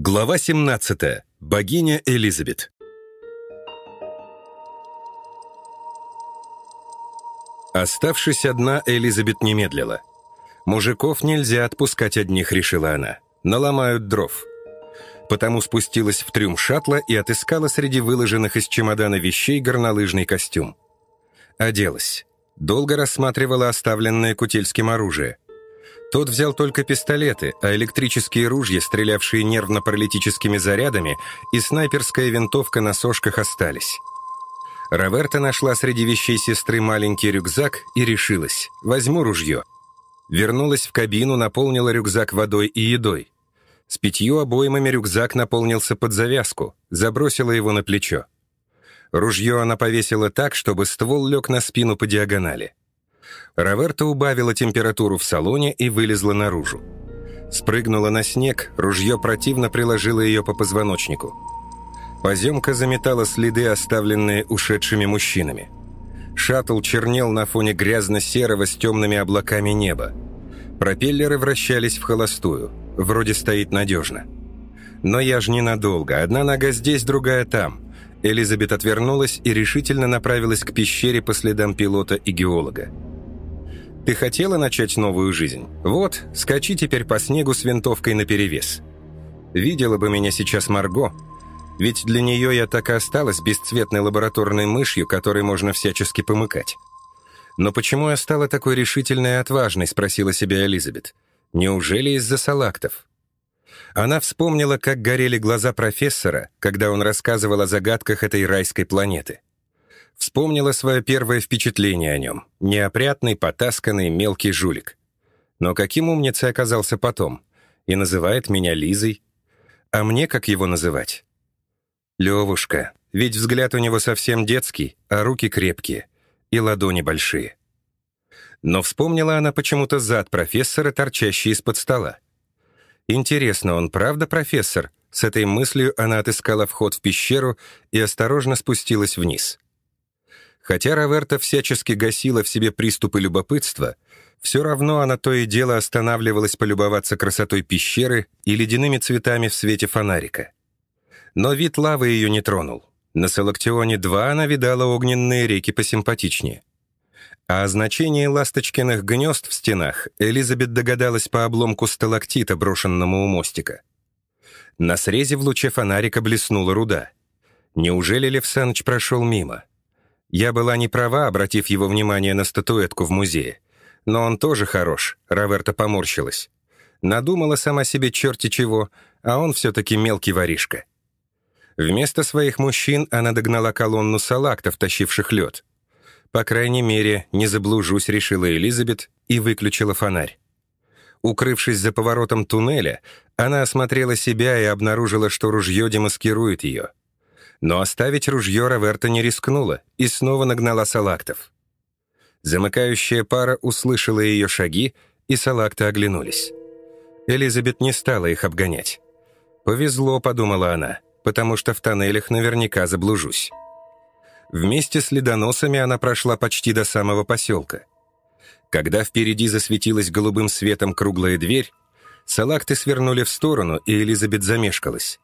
Глава 17. Богиня Элизабет. Оставшись одна, Элизабет не медлила. «Мужиков нельзя отпускать одних», — решила она. «Наломают дров». Потому спустилась в трюм шаттла и отыскала среди выложенных из чемодана вещей горнолыжный костюм. Оделась. Долго рассматривала оставленное Кутельским оружие — тот взял только пистолеты, а электрические ружья, стрелявшие нервно-паралитическими зарядами, и снайперская винтовка на сошках остались. Роверта нашла среди вещей сестры маленький рюкзак и решилась. «Возьму ружье». Вернулась в кабину, наполнила рюкзак водой и едой. С пятью обоймами рюкзак наполнился под завязку, забросила его на плечо. Ружье она повесила так, чтобы ствол лег на спину по диагонали. Роверта убавила температуру в салоне и вылезла наружу. Спрыгнула на снег, ружье противно приложило ее по позвоночнику. Поземка заметала следы, оставленные ушедшими мужчинами. Шаттл чернел на фоне грязно-серого с темными облаками неба. Пропеллеры вращались в холостую. Вроде стоит надежно. Но я ж ненадолго. Одна нога здесь, другая там. Элизабет отвернулась и решительно направилась к пещере по следам пилота и геолога. Ты хотела начать новую жизнь? Вот, скачи теперь по снегу с винтовкой наперевес. Видела бы меня сейчас Марго, ведь для нее я так и осталась бесцветной лабораторной мышью, которой можно всячески помыкать. Но почему я стала такой решительной и отважной, спросила себя Элизабет. Неужели из-за салактов? Она вспомнила, как горели глаза профессора, когда он рассказывал о загадках этой райской планеты. Вспомнила свое первое впечатление о нем. Неопрятный, потасканный, мелкий жулик. Но каким умницей оказался потом? И называет меня Лизой. А мне как его называть? Левушка. Ведь взгляд у него совсем детский, а руки крепкие. И ладони большие. Но вспомнила она почему-то зад профессора, торчащий из-под стола. Интересно, он правда профессор? С этой мыслью она отыскала вход в пещеру и осторожно спустилась вниз. Хотя Роверта всячески гасила в себе приступы любопытства, все равно она то и дело останавливалась полюбоваться красотой пещеры и ледяными цветами в свете фонарика. Но вид лавы ее не тронул. На Салактионе-2 она видала огненные реки посимпатичнее. А о значении ласточкиных гнезд в стенах Элизабет догадалась по обломку сталактита, брошенному у мостика. На срезе в луче фонарика блеснула руда. Неужели Лев Саныч прошел мимо? Я была не права, обратив его внимание на статуэтку в музее. Но он тоже хорош, Роверта поморщилась. Надумала сама себе черти чего, а он все-таки мелкий воришка. Вместо своих мужчин она догнала колонну салактов, тащивших лед. По крайней мере, не заблужусь, решила Элизабет и выключила фонарь. Укрывшись за поворотом туннеля, она осмотрела себя и обнаружила, что ружье демаскирует ее. Но оставить ружье Роверта не рискнула и снова нагнала салактов. Замыкающая пара услышала ее шаги, и салакты оглянулись. Элизабет не стала их обгонять. «Повезло», — подумала она, «потому что в тоннелях наверняка заблужусь». Вместе с ледоносами она прошла почти до самого поселка. Когда впереди засветилась голубым светом круглая дверь, салакты свернули в сторону, и Элизабет замешкалась.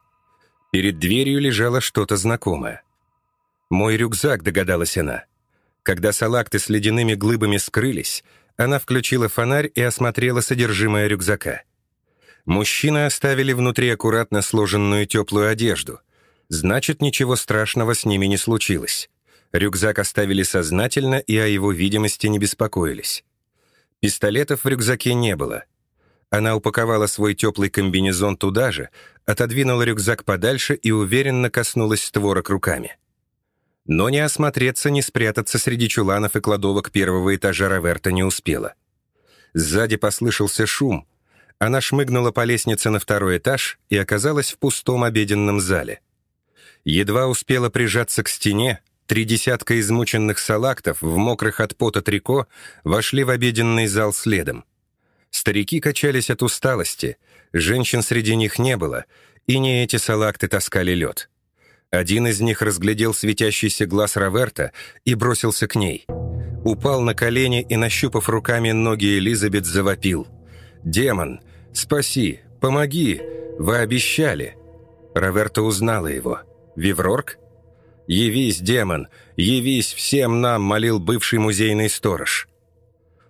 Перед дверью лежало что-то знакомое. «Мой рюкзак», — догадалась она. Когда салакты с ледяными глыбами скрылись, она включила фонарь и осмотрела содержимое рюкзака. Мужчины оставили внутри аккуратно сложенную теплую одежду. Значит, ничего страшного с ними не случилось. Рюкзак оставили сознательно и о его видимости не беспокоились. Пистолетов в рюкзаке не было — она упаковала свой теплый комбинезон туда же, отодвинула рюкзак подальше и уверенно коснулась створок руками. Но ни осмотреться, ни спрятаться среди чуланов и кладовок первого этажа Роверта не успела. Сзади послышался шум. Она шмыгнула по лестнице на второй этаж и оказалась в пустом обеденном зале. Едва успела прижаться к стене, три десятка измученных салактов в мокрых от пота трико вошли в обеденный зал следом. Старики качались от усталости, женщин среди них не было, и не эти салакты таскали лед. Один из них разглядел светящийся глаз Роверта и бросился к ней. Упал на колени и, нащупав руками ноги Элизабет, завопил. «Демон, спаси, помоги! Вы обещали! Роверта узнала его. «Виврорг?» «Явись, демон! Явись всем нам!» — молил бывший музейный сторож.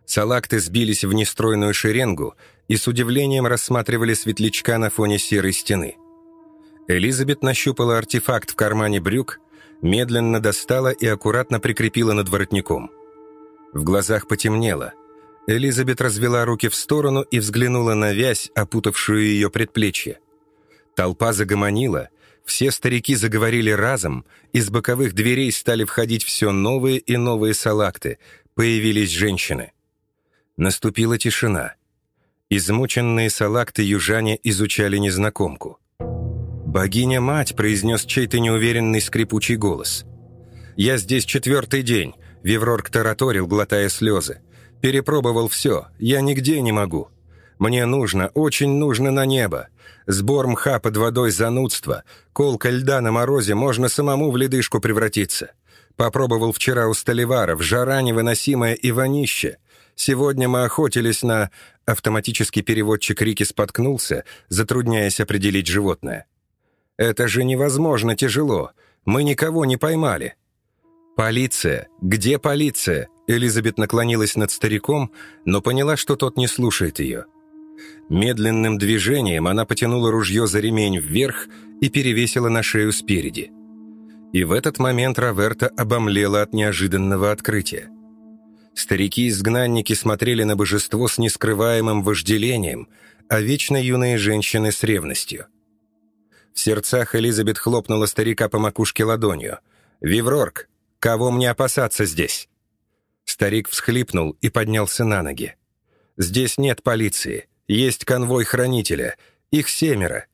Салакты сбились в нестройную шеренгу и с удивлением рассматривали светлячка на фоне серой стены. Элизабет нащупала артефакт в кармане брюк, медленно достала и аккуратно прикрепила над воротником. В глазах потемнело. Элизабет развела руки в сторону и взглянула на вязь, опутавшую ее предплечье. Толпа загомонила, все старики заговорили разом, из боковых дверей стали входить все новые и новые салакты, появились женщины. Наступила тишина. Измученные салакты южане изучали незнакомку. «Богиня-мать», — произнес чей-то неуверенный скрипучий голос. «Я здесь четвертый день», — Виврорг тараторил, глотая слезы. «Перепробовал все, я нигде не могу. Мне нужно, очень нужно на небо. Сбор мха под водой занудство, колка льда на морозе, можно самому в ледышку превратиться. Попробовал вчера у Столиваров, жара невыносимая и вонище. Сегодня мы охотились на... Автоматический переводчик Рики споткнулся, затрудняясь определить животное. «Это же невозможно тяжело. Мы никого не поймали». «Полиция! Где полиция?» Элизабет наклонилась над стариком, но поняла, что тот не слушает ее. Медленным движением она потянула ружье за ремень вверх и перевесила на шею спереди. И в этот момент Раверта обомлела от неожиданного открытия. Старики-изгнанники смотрели на божество с нескрываемым вожделением, а вечно юные женщины с ревностью. В сердцах Элизабет хлопнула старика по макушке ладонью. «Виврорг, кого мне опасаться здесь?» Старик всхлипнул и поднялся на ноги. «Здесь нет полиции. Есть конвой хранителя. Их семеро».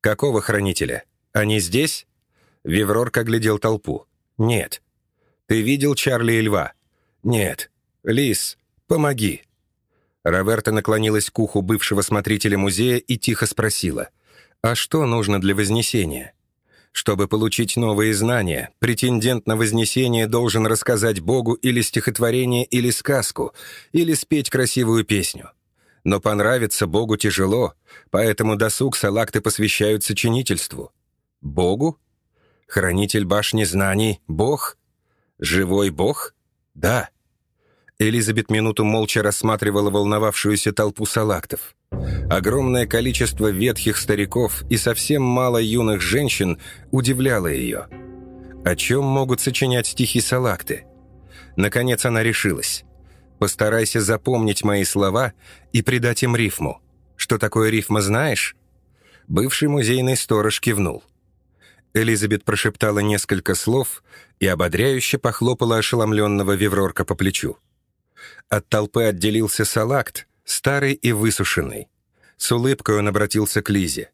«Какого хранителя? Они здесь?» Виврорг оглядел толпу. «Нет». «Ты видел Чарли и Льва?» «Нет». «Лис, помоги». Роберта наклонилась к уху бывшего смотрителя музея и тихо спросила, «А что нужно для Вознесения?» Чтобы получить новые знания, претендент на Вознесение должен рассказать Богу или стихотворение, или сказку, или спеть красивую песню. Но понравиться Богу тяжело, поэтому досуг салакты посвящают сочинительству. Богу? Хранитель башни знаний — Бог? Живой Бог? Да. Элизабет минуту молча рассматривала волновавшуюся толпу салактов. Огромное количество ветхих стариков и совсем мало юных женщин удивляло ее. О чем могут сочинять стихи салакты? Наконец она решилась. Постарайся запомнить мои слова и придать им рифму. Что такое рифма, знаешь?» Бывший музейный сторож кивнул. Элизабет прошептала несколько слов и ободряюще похлопала ошеломленного Виврорка по плечу. От толпы отделился салакт, старый и высушенный. С улыбкой он обратился к Лизе.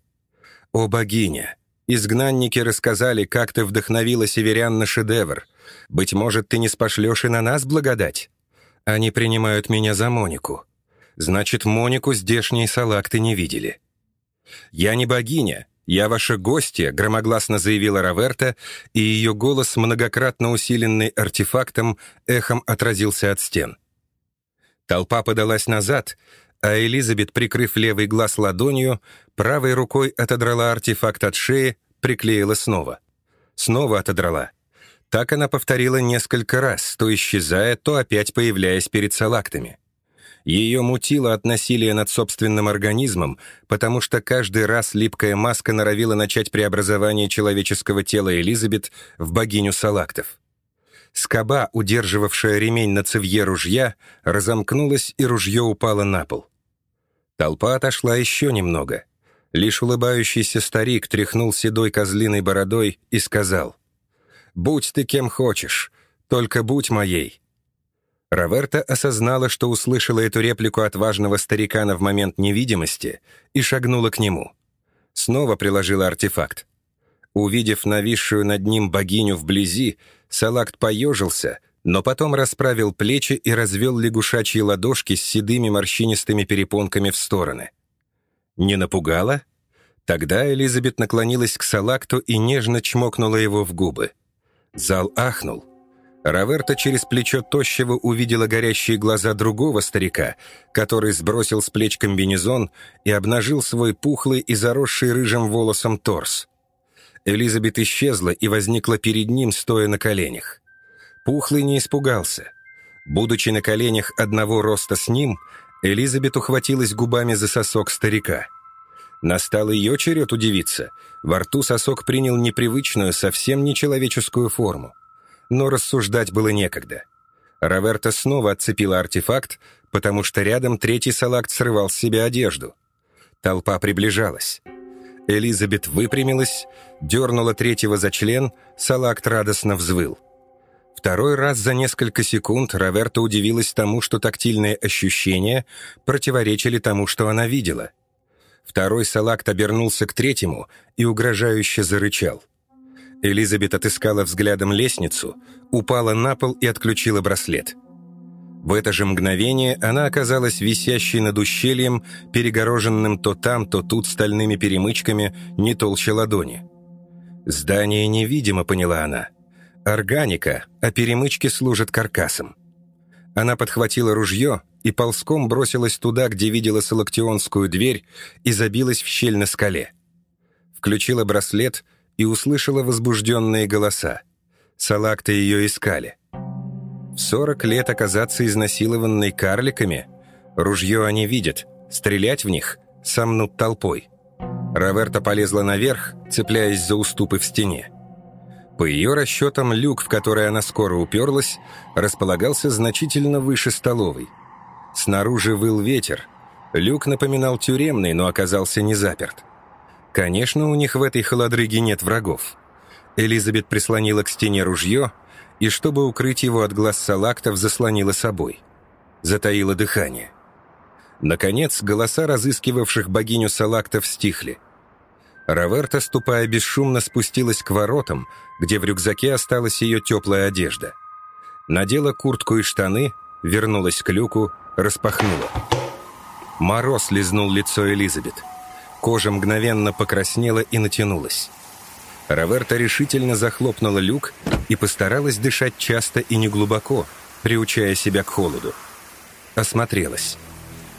«О, богиня! Изгнанники рассказали, как ты вдохновила северян на шедевр. Быть может, ты не спошлешь и на нас благодать? Они принимают меня за Монику. Значит, Монику здешние салакты не видели». «Я не богиня, я ваша гостья», — громогласно заявила Раверта, и ее голос, многократно усиленный артефактом, эхом отразился от стен. Толпа подалась назад, а Элизабет, прикрыв левый глаз ладонью, правой рукой отодрала артефакт от шеи, приклеила снова. Снова отодрала. Так она повторила несколько раз, то исчезая, то опять появляясь перед салактами. Ее мутило от насилия над собственным организмом, потому что каждый раз липкая маска норовила начать преобразование человеческого тела Элизабет в богиню салактов. Скоба, удерживавшая ремень на цевье ружья, разомкнулась, и ружье упало на пол. Толпа отошла еще немного. Лишь улыбающийся старик тряхнул седой козлиной бородой и сказал, «Будь ты кем хочешь, только будь моей». Раверта осознала, что услышала эту реплику от важного старикана в момент невидимости и шагнула к нему. Снова приложила артефакт. Увидев нависшую над ним богиню вблизи, Салакт поежился, но потом расправил плечи и развел лягушачьи ладошки с седыми морщинистыми перепонками в стороны. Не напугала? Тогда Элизабет наклонилась к Салакту и нежно чмокнула его в губы. Зал ахнул. Раверта через плечо тощего увидела горящие глаза другого старика, который сбросил с плеч комбинезон и обнажил свой пухлый и заросший рыжим волосом торс. Элизабет исчезла и возникла перед ним, стоя на коленях. Пухлый не испугался. Будучи на коленях одного роста с ним, Элизабет ухватилась губами за сосок старика. Настал ее черед удивиться. Во рту сосок принял непривычную, совсем нечеловеческую форму. Но рассуждать было некогда. Роверта снова отцепила артефакт, потому что рядом третий салакт срывал с себя одежду. Толпа приближалась. Элизабет выпрямилась, дернула третьего за член, салакт радостно взвыл. Второй раз за несколько секунд Роверта удивилась тому, что тактильные ощущения противоречили тому, что она видела. Второй салакт обернулся к третьему и угрожающе зарычал. Элизабет отыскала взглядом лестницу, упала на пол и отключила браслет. В это же мгновение она оказалась висящей над ущельем, перегороженным то там, то тут стальными перемычками, не толще ладони. «Здание невидимо», — поняла она. «Органика, а перемычки служат каркасом». Она подхватила ружье и ползком бросилась туда, где видела салактионскую дверь и забилась в щель на скале. Включила браслет и услышала возбужденные голоса. Салакты ее искали. В сорок лет оказаться изнасилованной карликами? Ружье они видят, стрелять в них сомнут толпой. Роверта полезла наверх, цепляясь за уступы в стене. По ее расчетам, люк, в который она скоро уперлась, располагался значительно выше столовой. Снаружи выл ветер. Люк напоминал тюремный, но оказался не заперт. Конечно, у них в этой холодрыге нет врагов. Элизабет прислонила к стене ружье и, чтобы укрыть его от глаз салактов, заслонила собой. Затаила дыхание. Наконец, голоса разыскивавших богиню салактов стихли. Раверта, ступая бесшумно, спустилась к воротам, где в рюкзаке осталась ее теплая одежда. Надела куртку и штаны, вернулась к люку, распахнула. Мороз лизнул лицо Элизабет. Кожа мгновенно покраснела и натянулась. Раверта решительно захлопнула люк и постаралась дышать часто и неглубоко, приучая себя к холоду. Осмотрелась.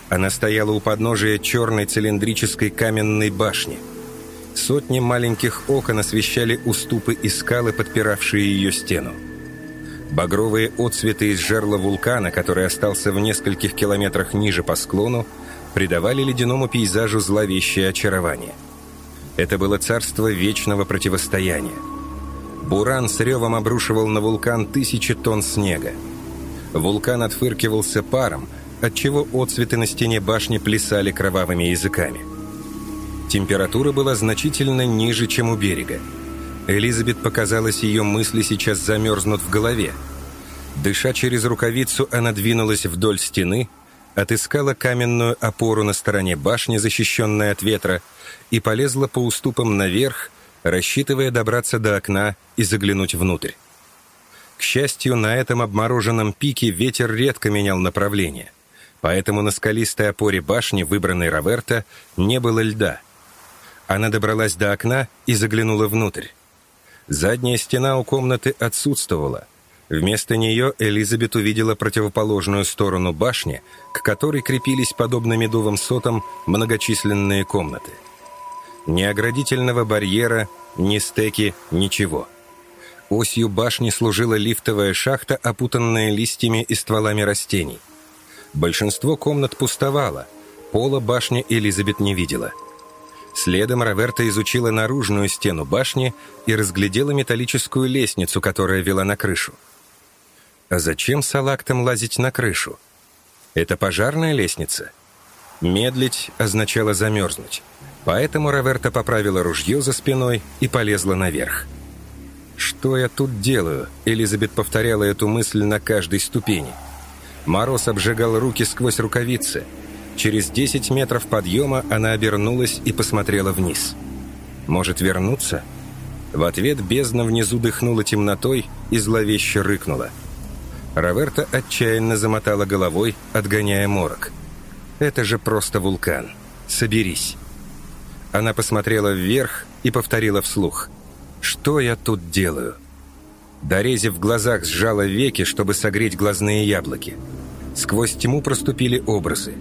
Она стояла у подножия черной цилиндрической каменной башни – Сотни маленьких окон освещали уступы и скалы, подпиравшие ее стену. Багровые отцветы из жерла вулкана, который остался в нескольких километрах ниже по склону, придавали ледяному пейзажу зловещее очарование. Это было царство вечного противостояния. Буран с ревом обрушивал на вулкан тысячи тонн снега. Вулкан отфыркивался паром, отчего отцветы на стене башни плясали кровавыми языками. Температура была значительно ниже, чем у берега. Элизабет показалось, ее мысли сейчас замерзнут в голове. Дыша через рукавицу, она двинулась вдоль стены, отыскала каменную опору на стороне башни, защищенной от ветра, и полезла по уступам наверх, рассчитывая добраться до окна и заглянуть внутрь. К счастью, на этом обмороженном пике ветер редко менял направление, поэтому на скалистой опоре башни, выбранной Роверта, не было льда — она добралась до окна и заглянула внутрь. Задняя стена у комнаты отсутствовала. Вместо нее Элизабет увидела противоположную сторону башни, к которой крепились, подобно медовым сотам, многочисленные комнаты. Ни оградительного барьера, ни стеки, ничего. Осью башни служила лифтовая шахта, опутанная листьями и стволами растений. Большинство комнат пустовало, пола башни Элизабет не видела – Следом Роверта изучила наружную стену башни и разглядела металлическую лестницу, которая вела на крышу. А зачем салактам лазить на крышу? Это пожарная лестница? Медлить означало замерзнуть. Поэтому Роверта поправила ружье за спиной и полезла наверх. «Что я тут делаю?» Элизабет повторяла эту мысль на каждой ступени. Мороз обжигал руки сквозь рукавицы – Через 10 метров подъема она обернулась и посмотрела вниз. «Может вернуться?» В ответ бездна внизу дыхнула темнотой и зловеще рыкнула. Роверта отчаянно замотала головой, отгоняя морок. «Это же просто вулкан. Соберись». Она посмотрела вверх и повторила вслух. «Что я тут делаю?» Дорези в глазах сжала веки, чтобы согреть глазные яблоки. Сквозь тьму проступили образы.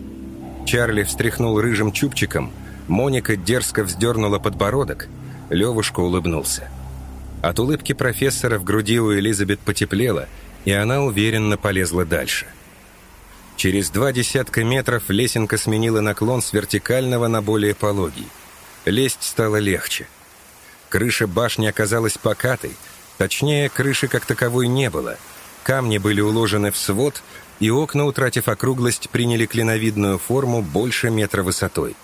Чарли встряхнул рыжим чубчиком, Моника дерзко вздернула подбородок, Левушка улыбнулся. От улыбки профессора в груди у Элизабет потеплело, и она уверенно полезла дальше. Через два десятка метров лесенка сменила наклон с вертикального на более пологий. Лезть стало легче. Крыша башни оказалась покатой, точнее, крыши как таковой не было. Камни были уложены в свод, и окна, утратив округлость, приняли клиновидную форму больше метра высотой.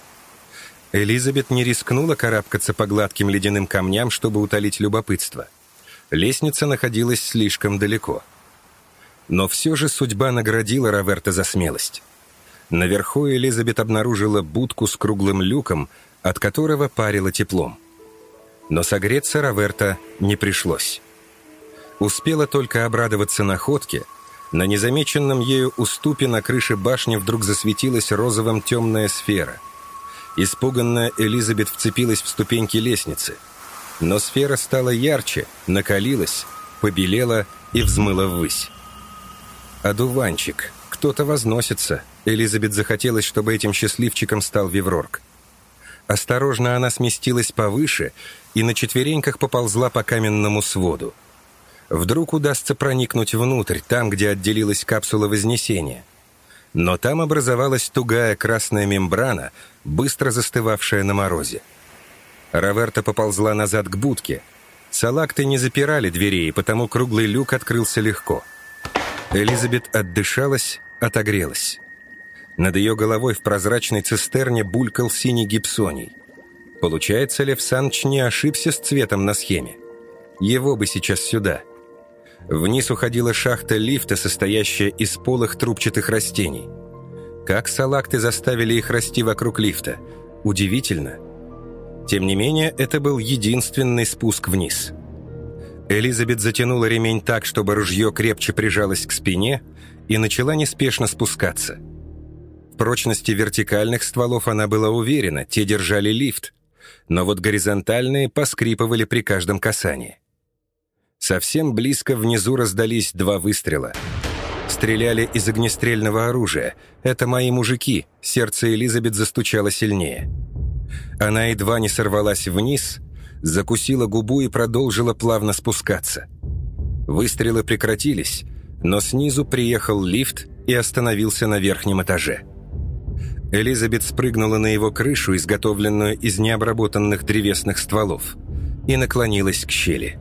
Элизабет не рискнула карабкаться по гладким ледяным камням, чтобы утолить любопытство. Лестница находилась слишком далеко. Но все же судьба наградила Роверта за смелость. Наверху Элизабет обнаружила будку с круглым люком, от которого парило теплом. Но согреться Роверта не пришлось. Успела только обрадоваться находке, на незамеченном ею уступе на крыше башни вдруг засветилась розовым темная сфера — Испуганная Элизабет вцепилась в ступеньки лестницы. Но сфера стала ярче, накалилась, побелела и взмыла ввысь. «Одуванчик, кто-то возносится». Элизабет захотелось, чтобы этим счастливчиком стал Виврорг. Осторожно она сместилась повыше и на четвереньках поползла по каменному своду. Вдруг удастся проникнуть внутрь, там, где отделилась капсула Вознесения. Но там образовалась тугая красная мембрана, быстро застывавшая на морозе. Раверта поползла назад к будке. Салакты не запирали дверей, потому круглый люк открылся легко. Элизабет отдышалась, отогрелась. Над ее головой в прозрачной цистерне булькал синий гипсоний. Получается, Лев Санч не ошибся с цветом на схеме. Его бы сейчас сюда — Вниз уходила шахта лифта, состоящая из полых трубчатых растений. Как салакты заставили их расти вокруг лифта? Удивительно. Тем не менее, это был единственный спуск вниз. Элизабет затянула ремень так, чтобы ружье крепче прижалось к спине, и начала неспешно спускаться. В прочности вертикальных стволов она была уверена, те держали лифт, но вот горизонтальные поскрипывали при каждом касании. Совсем близко внизу раздались два выстрела. Стреляли из огнестрельного оружия. Это мои мужики. Сердце Элизабет застучало сильнее. Она едва не сорвалась вниз, закусила губу и продолжила плавно спускаться. Выстрелы прекратились, но снизу приехал лифт и остановился на верхнем этаже. Элизабет спрыгнула на его крышу, изготовленную из необработанных древесных стволов, и наклонилась к щели.